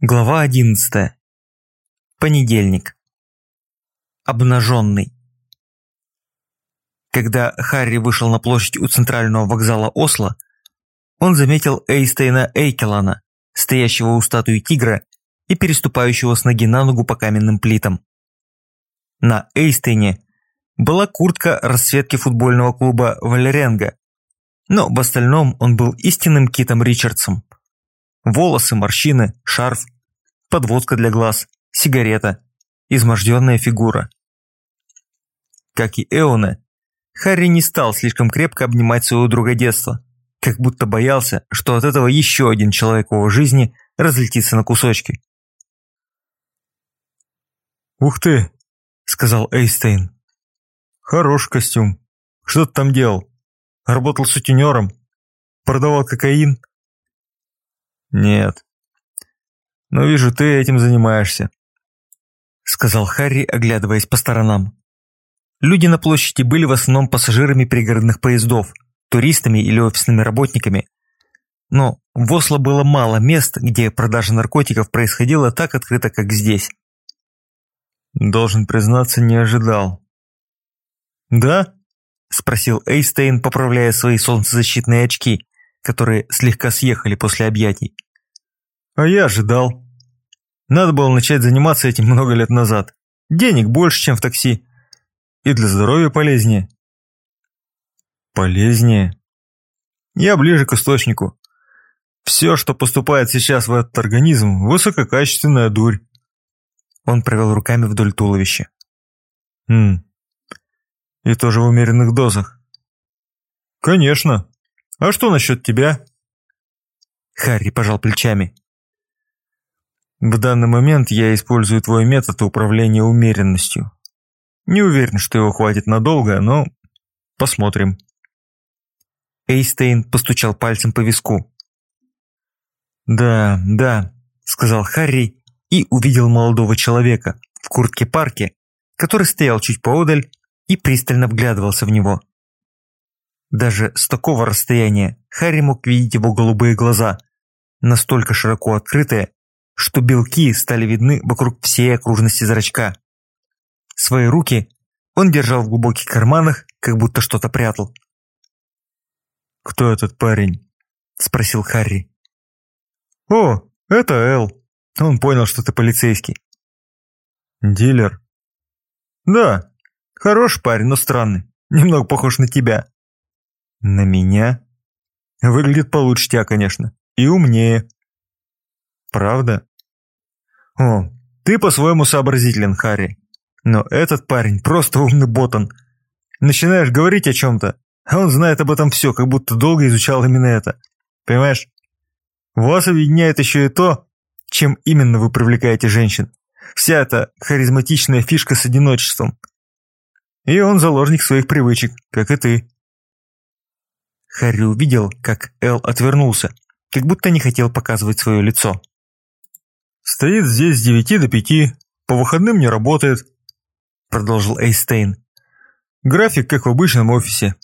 Глава 11. Понедельник. Обнаженный. Когда Харри вышел на площадь у центрального вокзала Осло, он заметил Эйстейна Эйкелана, стоящего у статуи тигра и переступающего с ноги на ногу по каменным плитам. На Эйстейне была куртка расцветки футбольного клуба Валеренга, но в остальном он был истинным Китом Ричардсом. Волосы, морщины, шарф, подводка для глаз, сигарета, изможденная фигура. Как и Эона, Харри не стал слишком крепко обнимать своего друга детства, как будто боялся, что от этого еще один человек в его жизни разлетится на кусочки. «Ух ты!» – сказал Эйстейн. «Хороший костюм. Что ты там делал? Работал сутенером? Продавал кокаин?» «Нет. Но вижу, ты этим занимаешься», — сказал Харри, оглядываясь по сторонам. Люди на площади были в основном пассажирами пригородных поездов, туристами или офисными работниками. Но в Осло было мало мест, где продажа наркотиков происходила так открыто, как здесь. Должен признаться, не ожидал. «Да?» – спросил Эйстейн, поправляя свои солнцезащитные очки, которые слегка съехали после объятий. «А я ожидал. Надо было начать заниматься этим много лет назад. Денег больше, чем в такси. И для здоровья полезнее». «Полезнее?» «Я ближе к источнику. Все, что поступает сейчас в этот организм, высококачественная дурь». Он провел руками вдоль туловища. «Хм. И тоже в умеренных дозах?» «Конечно. А что насчет тебя?» Харри пожал плечами. «В данный момент я использую твой метод управления умеренностью. Не уверен, что его хватит надолго, но посмотрим». Эйстейн постучал пальцем по виску. «Да, да», — сказал Харри и увидел молодого человека в куртке парке, который стоял чуть поодаль и пристально вглядывался в него. Даже с такого расстояния Харри мог видеть его голубые глаза, настолько широко открытые, что белки стали видны вокруг всей окружности зрачка. Свои руки он держал в глубоких карманах, как будто что-то прятал. «Кто этот парень?» – спросил Харри. «О, это Эл. Он понял, что ты полицейский». «Дилер?» «Да, хороший парень, но странный. Немного похож на тебя». «На меня?» «Выглядит получше тебя, конечно. И умнее». «Правда?» «О, ты по-своему сообразителен, Харри. Но этот парень просто умный ботан. Начинаешь говорить о чем-то, а он знает об этом все, как будто долго изучал именно это. Понимаешь? Вас объединяет еще и то, чем именно вы привлекаете женщин. Вся эта харизматичная фишка с одиночеством. И он заложник своих привычек, как и ты. Харри увидел, как Эл отвернулся, как будто не хотел показывать свое лицо. «Стоит здесь с девяти до пяти, по выходным не работает», продолжил Эйстейн. «График, как в обычном офисе.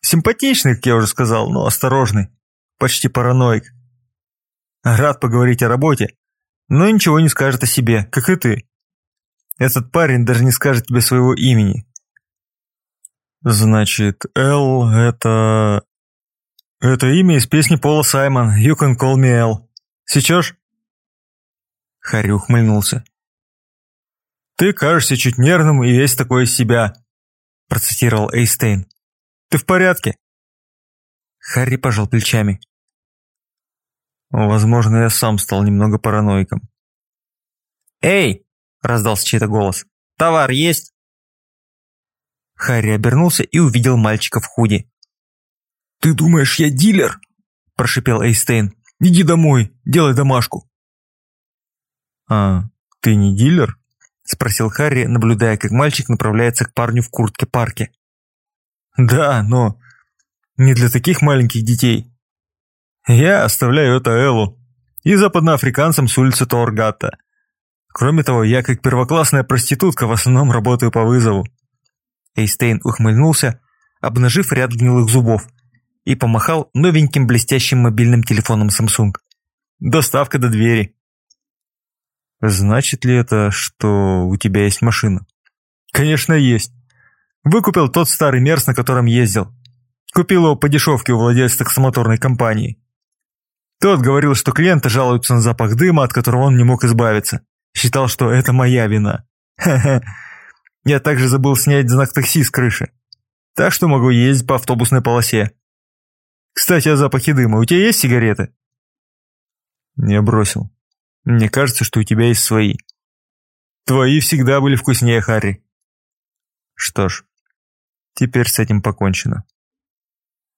Симпатичный, как я уже сказал, но осторожный, почти параноик. Рад поговорить о работе, но ничего не скажет о себе, как и ты. Этот парень даже не скажет тебе своего имени. Значит, Эл – это... Это имя из песни Пола Саймон «You can call me Эл». Сечешь? Харри ухмыльнулся. «Ты кажешься чуть нервным и весь такой из себя», – процитировал Эйстейн. «Ты в порядке?» Харри пожал плечами. Возможно, я сам стал немного параноиком. «Эй!» – раздался чей-то голос. «Товар есть?» Харри обернулся и увидел мальчика в худи. «Ты думаешь, я дилер?» – прошипел Эйстейн. «Иди домой, делай домашку». «А, ты не дилер?» – спросил Харри, наблюдая, как мальчик направляется к парню в куртке парке. «Да, но не для таких маленьких детей. Я оставляю это Эллу и западноафриканцам с улицы Торгата. Кроме того, я как первоклассная проститутка в основном работаю по вызову». Эйстейн ухмыльнулся, обнажив ряд гнилых зубов, и помахал новеньким блестящим мобильным телефоном Samsung. «Доставка до двери». Значит ли это, что у тебя есть машина? Конечно, есть. Выкупил тот старый Мерс, на котором ездил. Купил его по дешевке у владельца таксомоторной компании. Тот говорил, что клиенты жалуются на запах дыма, от которого он не мог избавиться. Считал, что это моя вина. Ха-ха. Я также забыл снять знак такси с крыши. Так что могу ездить по автобусной полосе. Кстати, о запахе дыма. У тебя есть сигареты? Я бросил. Мне кажется, что у тебя есть свои. Твои всегда были вкуснее, Харри. Что ж, теперь с этим покончено.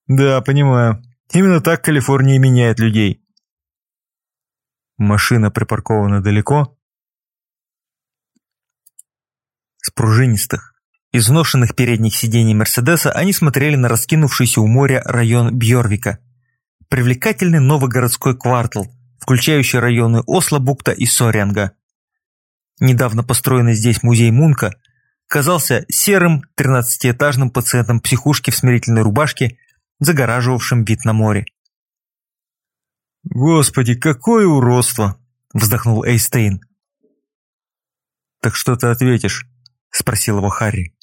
Да, понимаю. Именно так Калифорния меняет людей. Машина припаркована далеко. С пружинистых, изношенных передних сидений Мерседеса они смотрели на раскинувшийся у моря район Бьорвика. Привлекательный новый городской квартал, включающий районы Осло, Букта и Сорянга. Недавно построенный здесь музей Мунка казался серым тринадцатиэтажным пациентом психушки в смирительной рубашке, загораживавшим вид на море. «Господи, какое уродство!» – вздохнул Эйстейн. «Так что ты ответишь?» – спросил его Харри.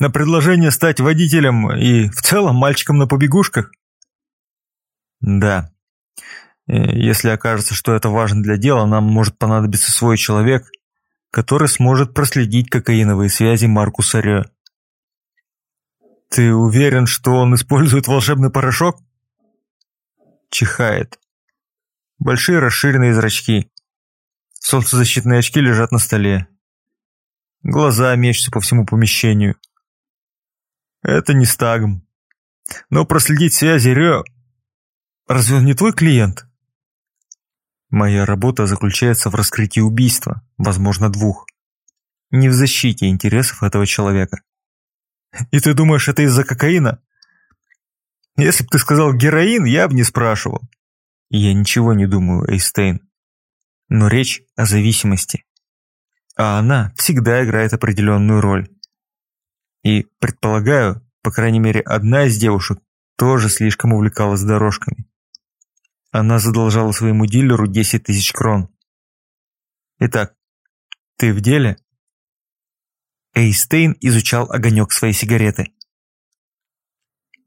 «На предложение стать водителем и в целом мальчиком на побегушках?» «Да. Если окажется, что это важно для дела, нам может понадобиться свой человек, который сможет проследить кокаиновые связи Маркуса Рё. Ты уверен, что он использует волшебный порошок? Чихает. Большие расширенные зрачки. Солнцезащитные очки лежат на столе. Глаза мечутся по всему помещению. Это не стагм. Но проследить связи Рё... Разве он не твой клиент? Моя работа заключается в раскрытии убийства, возможно, двух. Не в защите интересов этого человека. И ты думаешь, это из-за кокаина? Если бы ты сказал героин, я бы не спрашивал. Я ничего не думаю, Эйстейн. Но речь о зависимости. А она всегда играет определенную роль. И, предполагаю, по крайней мере, одна из девушек тоже слишком увлекалась дорожками. Она задолжала своему дилеру 10 тысяч крон. Итак, ты в деле? Эйстейн изучал огонек своей сигареты.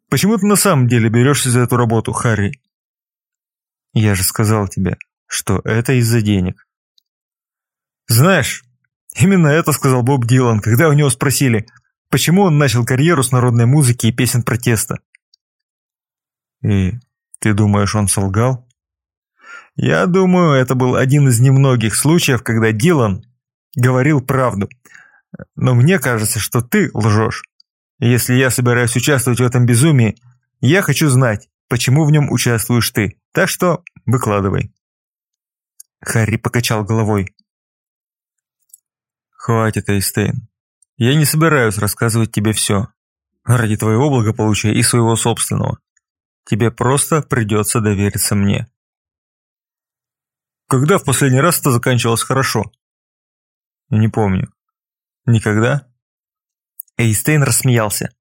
«Почему ты на самом деле берешься за эту работу, Харри?» «Я же сказал тебе, что это из-за денег». «Знаешь, именно это сказал Боб Дилан, когда у него спросили, почему он начал карьеру с народной музыки и песен протеста». «И ты думаешь, он солгал?» «Я думаю, это был один из немногих случаев, когда Дилан говорил правду. Но мне кажется, что ты лжешь. Если я собираюсь участвовать в этом безумии, я хочу знать, почему в нем участвуешь ты. Так что выкладывай». Харри покачал головой. «Хватит, Эйстейн. Я не собираюсь рассказывать тебе все. Ради твоего благополучия и своего собственного. Тебе просто придется довериться мне». «Когда в последний раз это заканчивалось хорошо?» «Не помню. Никогда?» Эйстейн рассмеялся.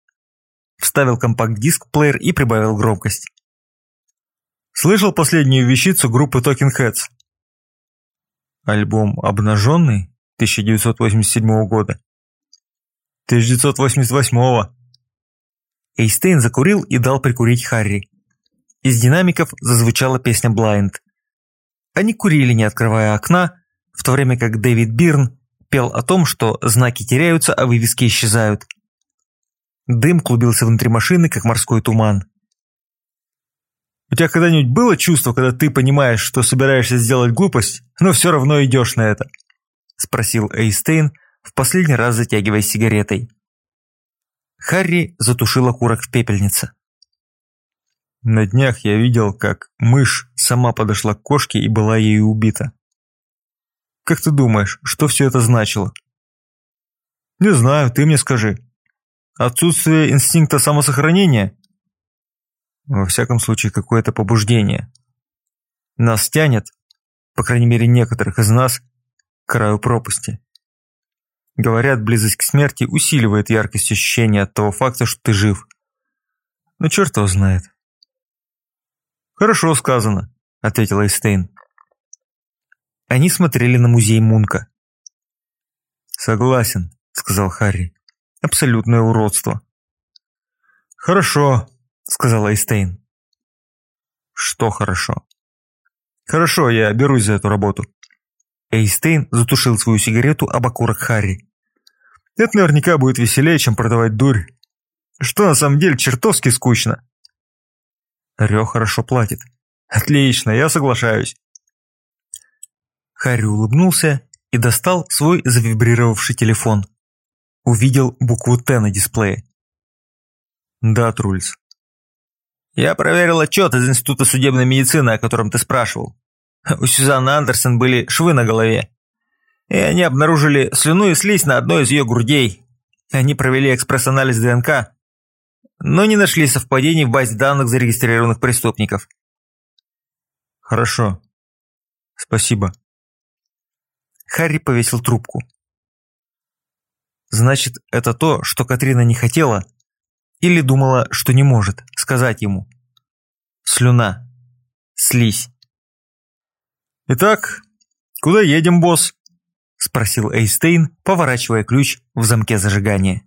Вставил компакт-диск плеер и прибавил громкость. «Слышал последнюю вещицу группы Talking Heads?» Альбом «Обнаженный» 1987 года. 1988-го. Эйстейн закурил и дал прикурить Харри. Из динамиков зазвучала песня «Blind». Они курили, не открывая окна, в то время как Дэвид Бирн пел о том, что знаки теряются, а вывески исчезают. Дым клубился внутри машины, как морской туман. «У тебя когда-нибудь было чувство, когда ты понимаешь, что собираешься сделать глупость, но все равно идешь на это?» Спросил Эйстейн, в последний раз затягиваясь сигаретой. Харри затушил окурок в пепельнице. На днях я видел, как мышь сама подошла к кошке и была ею убита. Как ты думаешь, что все это значило? Не знаю, ты мне скажи. Отсутствие инстинкта самосохранения? Во всяком случае, какое-то побуждение. Нас тянет, по крайней мере некоторых из нас, к краю пропасти. Говорят, близость к смерти усиливает яркость ощущения от того факта, что ты жив. Но черт его знает. «Хорошо сказано», — ответил Эйстейн. Они смотрели на музей Мунка. «Согласен», — сказал Харри. «Абсолютное уродство». «Хорошо», — сказал Эйстейн. «Что хорошо?» «Хорошо, я берусь за эту работу». Эйстейн затушил свою сигарету об окурок Харри. «Это наверняка будет веселее, чем продавать дурь. Что на самом деле чертовски скучно». Рё хорошо платит. Отлично, я соглашаюсь. Харри улыбнулся и достал свой завибрировавший телефон. Увидел букву «Т» на дисплее. «Да, Трульс». «Я проверил отчет из Института судебной медицины, о котором ты спрашивал. У Сюзанны Андерсон были швы на голове. И они обнаружили слюну и слизь на одной из ее грудей. Они провели экспресс-анализ ДНК, но не нашли совпадений в базе данных зарегистрированных преступников. Хорошо. Спасибо. Харри повесил трубку. Значит, это то, что Катрина не хотела или думала, что не может сказать ему. Слюна. Слизь. «Итак, куда едем, босс?» – спросил Эйстейн, поворачивая ключ в замке зажигания.